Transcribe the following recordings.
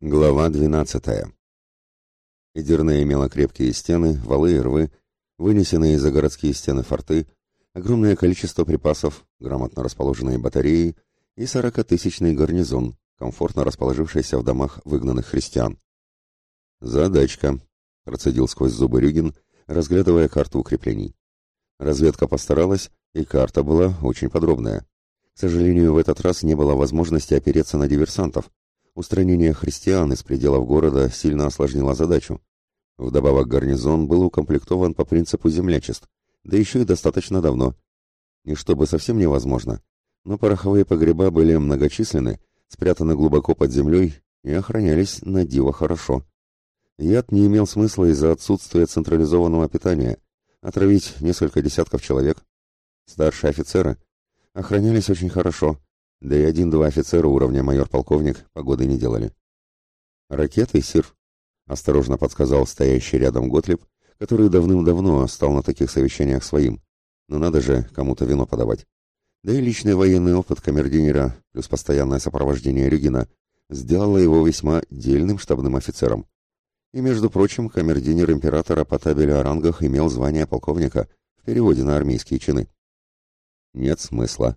Глава 12. Эдирне имела крепкие стены, валы и рвы, вынесенные за городские стены форты, огромное количество припасов, грамотно расположенные батареи и сорокатысячный гарнизон, комфортно расположившийся в домах выгнанных христиан. «Задачка», — процедил сквозь зубы Рюгин, разглядывая карту укреплений. Разведка постаралась, и карта была очень подробная. К сожалению, в этот раз не было возможности опереться на диверсантов, Устранение христиан из пределов города сильно осложнило задачу. Вдобавок гарнизон был укомплектован по принципу землячеств, да еще и достаточно давно. И чтобы совсем невозможно, но пороховые погреба были многочисленны, спрятаны глубоко под землей и охранялись на диво хорошо. Яд не имел смысла из-за отсутствия централизованного питания. Отравить несколько десятков человек. Старшие офицеры охранялись очень хорошо, да и один-два офицера уровня майор-полковник погоды не делали. «Ракеты, сир», — осторожно подсказал стоящий рядом Готлиб, который давным-давно стал на таких совещаниях своим. Но надо же кому-то вино подавать. Да и личный военный опыт камердинера плюс постоянное сопровождение Рюгина сделало его весьма дельным штабным офицером. И, между прочим, камердинер императора по табелю о рангах имел звание полковника в переводе на армейские чины. «Нет смысла»,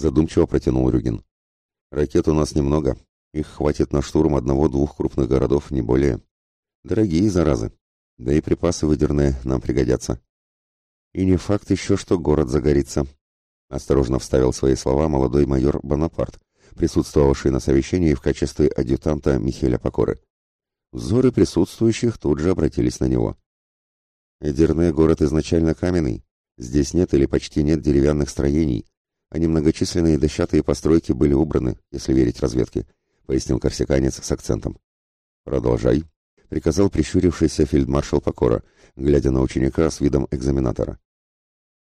задумчиво протянул Рюгин. Ракет у нас немного. Их хватит на штурм одного-двух крупных городов, не более. Дорогие заразы. Да и припасы выдерные нам пригодятся. И не факт еще, что город загорится. Осторожно вставил свои слова молодой майор Бонапарт, присутствовавший на совещании в качестве адъютанта Михеля Покоры. Взоры присутствующих тут же обратились на него. Эдирне город изначально каменный. Здесь нет или почти нет деревянных строений, а немногочисленные дощатые постройки были убраны, если верить разведке, пояснил корсиканец с акцентом. Продолжай, приказал прищурившийся фельдмаршал Покора, глядя на ученика с видом экзаменатора.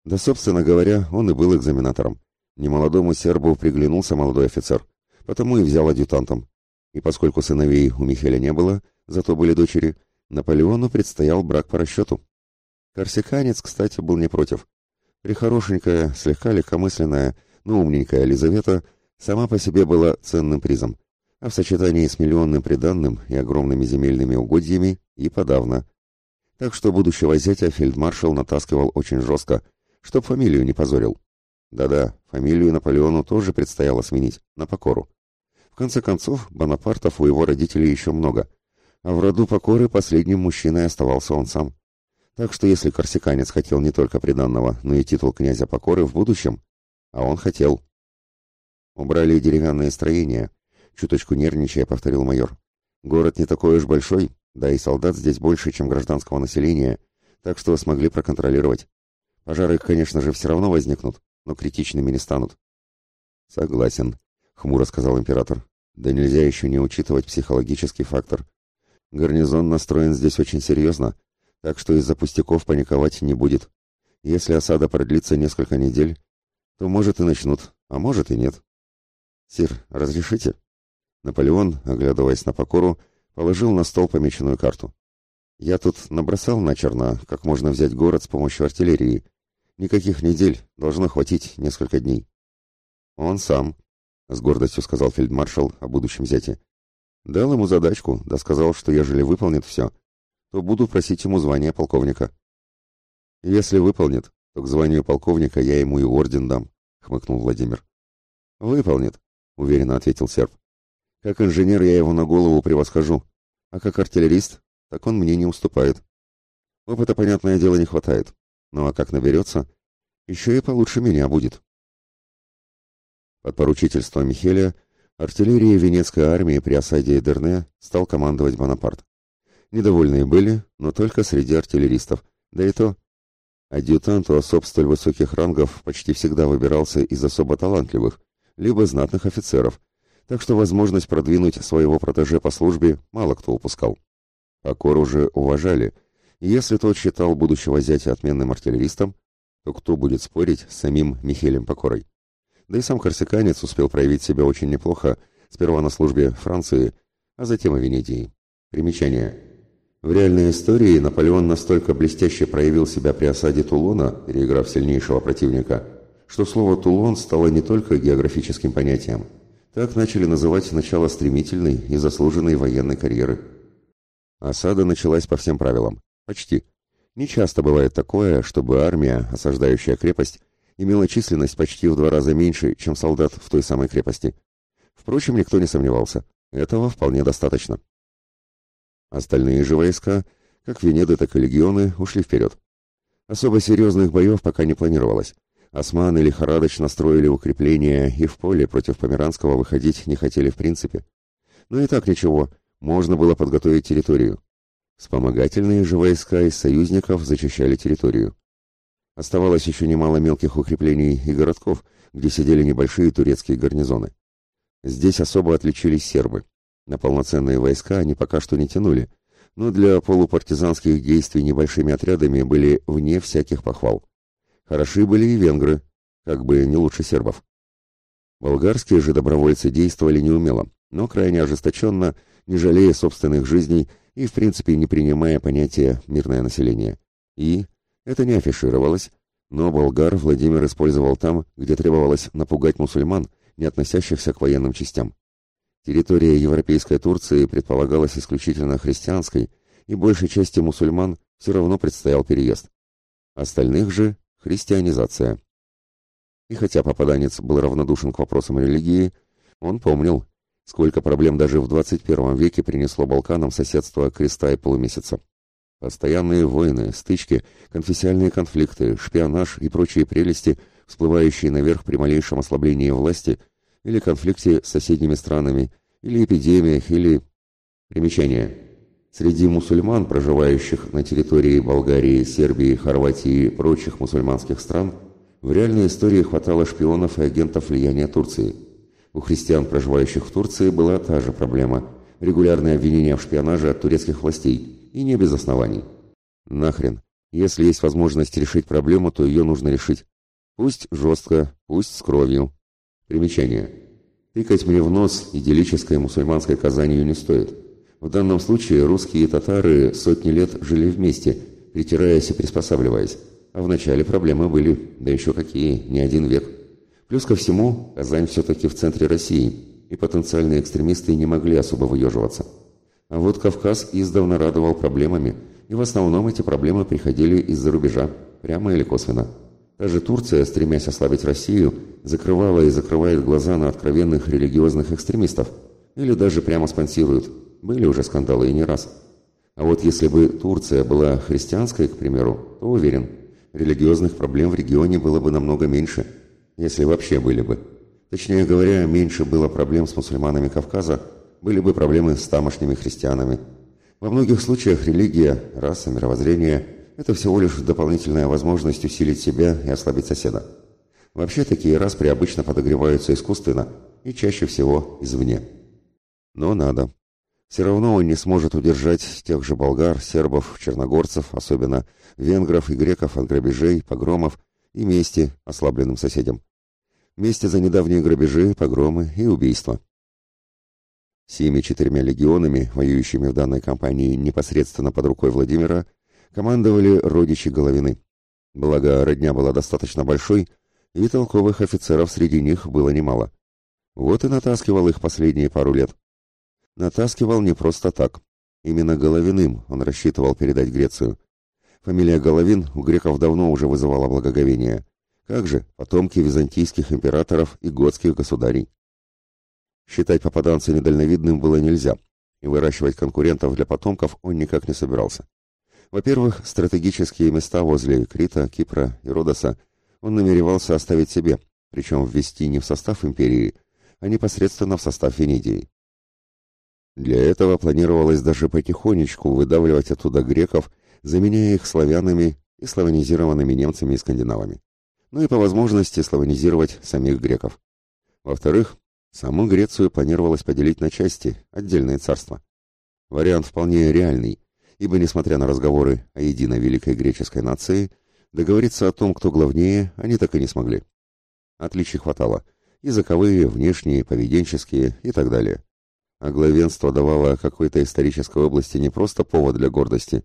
Да, собственно говоря, он и был экзаменатором. Немолодому сербу приглянулся молодой офицер, потому и взял адъютантом. И поскольку сыновей у Михеля не было, зато были дочери, Наполеону предстоял брак по расчету. Корсиканец, кстати, был не против. Прихорошенькая, слегка легкомысленная, но умненькая Елизавета сама по себе была ценным призом, а в сочетании с миллионным приданным и огромными земельными угодьями и подавно. Так что будущего зятя фельдмаршал натаскивал очень жестко, чтоб фамилию не позорил. Да-да, фамилию Наполеону тоже предстояло сменить, на покору. В конце концов, Бонапартов у его родителей еще много, а в роду покоры последним мужчиной оставался он сам. Так что если корсиканец хотел не только приданного, но и титул князя покоры в будущем, а он хотел. Убрали деревянные строения, чуточку нервничая, повторил майор. Город не такой уж большой, да и солдат здесь больше, чем гражданского населения, так что смогли проконтролировать. Пожары, конечно же, все равно возникнут, но критичными не станут. Согласен, хмуро сказал император. Да нельзя еще не учитывать психологический фактор. Гарнизон настроен здесь очень серьезно, так что из-за пустяков паниковать не будет. Если осада продлится несколько недель, то может и начнут, а может и нет. Сир, разрешите? Наполеон, оглядываясь на покору, положил на стол помеченную карту. Я тут набросал начерно, как можно взять город с помощью артиллерии. Никаких недель, должно хватить несколько дней. Он сам, с гордостью сказал фельдмаршал о будущем зяте. Дал ему задачку, да сказал, что ежели выполнит все, то буду просить ему звания полковника. Если выполнит, то к званию полковника я ему и орден дам, хмыкнул Владимир. Выполнит, уверенно ответил серб. Как инженер я его на голову превосхожу, а как артиллерист, так он мне не уступает. Опыта, понятное дело, не хватает. Ну а как наберется, еще и получше меня будет. Под поручительством Михеля артиллерии Венецкой армии при осаде Эдерне стал командовать Бонапарт. Недовольные были, но только среди артиллеристов. Да и то. Адъютант у особ столь высоких рангов почти всегда выбирался из особо талантливых, либо знатных офицеров, так что возможность продвинуть своего протеже по службе мало кто упускал. Покор уже уважали, и если тот считал будущего зятя отменным артиллеристом, то кто будет спорить с самим Михелем Покорой? Да и сам корсиканец успел проявить себя очень неплохо, сперва на службе Франции, а затем и Венедии. Примечание. В реальной истории Наполеон настолько блестяще проявил себя при осаде Тулона, переиграв сильнейшего противника, что слово «Тулон» стало не только географическим понятием, Так начали называть начало стремительной и заслуженной военной карьеры. Осада началась по всем правилам. Почти. Не часто бывает такое, чтобы армия, осаждающая крепость, имела численность почти в два раза меньше, чем солдат в той самой крепости. Впрочем, никто не сомневался. Этого вполне достаточно. Остальные же войска, как Венеды, так и легионы, ушли вперед. Особо серьезных боев пока не планировалось. Османы лихорадочно строили укрепления и в поле против Померанского выходить не хотели в принципе. Но и так ничего, можно было подготовить территорию. Вспомогательные же войска из союзников зачищали территорию. Оставалось еще немало мелких укреплений и городков, где сидели небольшие турецкие гарнизоны. Здесь особо отличились сербы. На полноценные войска они пока что не тянули, но для полупартизанских действий небольшими отрядами были вне всяких похвал. Хороши были и венгры, как бы не лучше сербов. Болгарские же добровольцы действовали неумело, но крайне ожесточенно, не жалея собственных жизней и, в принципе, не принимая понятия «мирное население». И это не афишировалось, но болгар Владимир использовал там, где требовалось напугать мусульман, не относящихся к военным частям. Территория Европейской Турции предполагалась исключительно христианской, и большей части мусульман все равно предстоял переезд. Остальных же – христианизация. И хотя попаданец был равнодушен к вопросам религии, он помнил, сколько проблем даже в 21 веке принесло Балканам соседство креста и полумесяца. Постоянные войны, стычки, конфессиональные конфликты, шпионаж и прочие прелести, всплывающие наверх при малейшем ослаблении власти или конфликте с соседними странами, или эпидемиях, или... Примечание. Среди мусульман, проживающих на территории Болгарии, Сербии, Хорватии и прочих мусульманских стран, в реальной истории хватало шпионов и агентов влияния Турции. У христиан, проживающих в Турции, была та же проблема – регулярные обвинения в шпионаже от турецких властей – и не без оснований. Нахрен. Если есть возможность решить проблему, то ее нужно решить. Пусть жестко, пусть с кровью. Примечание. Тыкать мне в нос идиллической мусульманской Казанью не стоит. В данном случае русские и татары сотни лет жили вместе, притираясь и приспосабливаясь. А вначале проблемы были, да еще какие, не один век. Плюс ко всему, Казань все-таки в центре России, и потенциальные экстремисты не могли особо выеживаться. А вот Кавказ издавна радовал проблемами, и в основном эти проблемы приходили из-за рубежа, прямо или косвенно. Даже Турция, стремясь ослабить Россию, закрывала и закрывает глаза на откровенных религиозных экстремистов, или даже прямо спонсирует. Были уже скандалы и не раз. А вот если бы Турция была христианской, к примеру, то уверен, религиозных проблем в регионе было бы намного меньше, если вообще были бы. Точнее говоря, меньше было проблем с мусульманами Кавказа, были бы проблемы с тамошними христианами. Во многих случаях религия, раса, мировоззрение – это всего лишь дополнительная возможность усилить себя и ослабить соседа. Вообще такие распри обычно подогреваются искусственно и чаще всего извне. Но надо. Все равно он не сможет удержать тех же болгар, сербов, черногорцев, особенно венгров и греков от грабежей, погромов и мести ослабленным соседям. Мести за недавние грабежи, погромы и убийства. Всеми четырьмя легионами, воюющими в данной кампании непосредственно под рукой Владимира, командовали родичи Головины. Благо, родня была достаточно большой, и толковых офицеров среди них было немало. Вот и натаскивал их последние пару лет. Натаскивал не просто так. Именно Головиным он рассчитывал передать Грецию. Фамилия Головин у греков давно уже вызывала благоговение. Как же, потомки византийских императоров и готских государей. Считать попаданца недальновидным было нельзя, и выращивать конкурентов для потомков он никак не собирался. Во-первых, стратегические места возле Крита, Кипра и Родоса он намеревался оставить себе, причем ввести не в состав империи, а непосредственно в состав Венедии. Для этого планировалось даже потихонечку выдавливать оттуда греков, заменяя их славянами и славянизированными немцами и скандинавами. Ну и по возможности славянизировать самих греков. Во-вторых, Саму Грецию планировалось поделить на части, отдельные царства. Вариант вполне реальный, ибо, несмотря на разговоры о единой великой греческой нации, договориться о том, кто главнее, они так и не смогли. Отличий хватало. Языковые, внешние, поведенческие и так далее. А главенство давало какой-то исторической области не просто повод для гордости,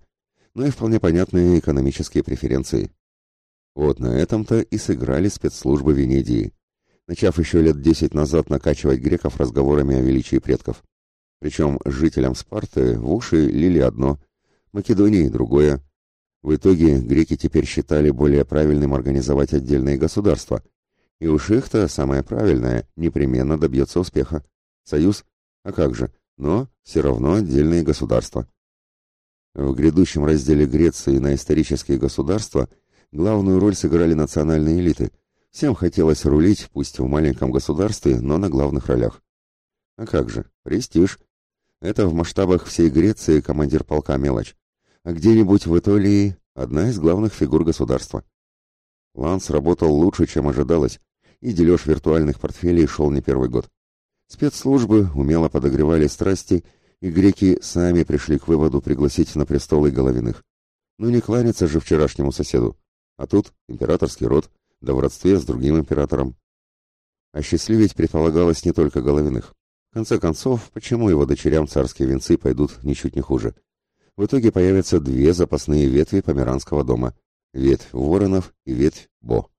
но и вполне понятные экономические преференции. Вот на этом-то и сыграли спецслужбы Венедии. начав еще лет десять назад накачивать греков разговорами о величии предков. Причем жителям Спарты в уши лили одно, Македонии другое. В итоге греки теперь считали более правильным организовать отдельные государства. И уж их-то самое правильное непременно добьется успеха. Союз? А как же? Но все равно отдельные государства. В грядущем разделе Греции на исторические государства главную роль сыграли национальные элиты. Всем хотелось рулить, пусть в маленьком государстве, но на главных ролях. А как же? Престиж. Это в масштабах всей Греции командир полка мелочь. А где-нибудь в Италии одна из главных фигур государства. Ланс работал лучше, чем ожидалось, и дележ виртуальных портфелей шел не первый год. Спецслужбы умело подогревали страсти и греки сами пришли к выводу пригласить на престол и Головиных. Ну не кланяться же вчерашнему соседу. А тут императорский род, да в родстве с другим императором. Осчастливить предполагалось не только Головиных. В конце концов, почему его дочерям царские венцы пойдут ничуть не хуже? В итоге появятся две запасные ветви Померанского дома. Ветвь Воронов и ветвь Бо.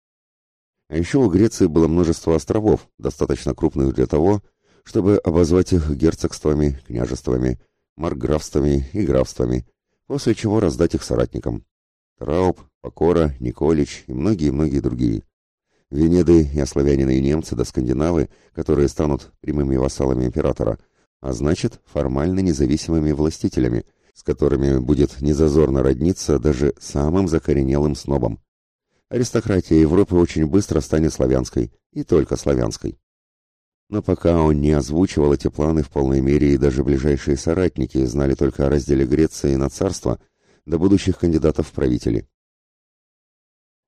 А еще у Греции было множество островов, достаточно крупных для того, чтобы обозвать их герцогствами, княжествами, маркграфствами и графствами, после чего раздать их соратникам. Трауб, Покора, Николич и многие-многие другие. Венеды и ославянины и немцы до скандинавы, которые станут прямыми вассалами императора, а значит, формально независимыми властителями, с которыми будет незазорно родниться даже самым закоренелым снобом. Аристократия Европы очень быстро станет славянской, и только славянской. Но пока он не озвучивал эти планы в полной мере, и даже ближайшие соратники знали только о разделе Греции на царство до будущих кандидатов в правители.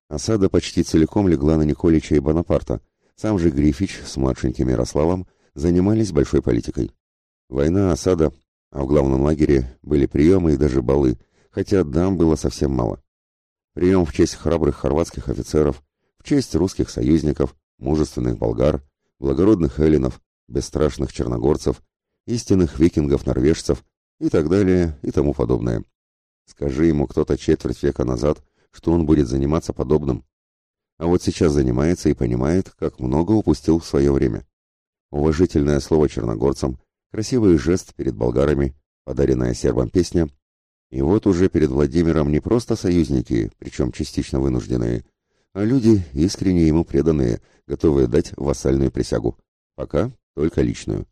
Осада почти целиком легла на Николича и Бонапарта. Сам же Грифич с младшеньким Ярославом занимались большой политикой. Война, осада, а в главном лагере были приемы и даже балы, хотя дам было совсем мало. Прием в честь храбрых хорватских офицеров, в честь русских союзников, мужественных болгар, благородных эллинов, бесстрашных черногорцев, истинных викингов-норвежцев и так далее и тому подобное. Скажи ему кто-то четверть века назад, что он будет заниматься подобным. А вот сейчас занимается и понимает, как много упустил в свое время. Уважительное слово черногорцам, красивый жест перед болгарами, подаренная сербам песня. И вот уже перед Владимиром не просто союзники, причем частично вынужденные, а люди, искренне ему преданные, готовые дать вассальную присягу. Пока только личную.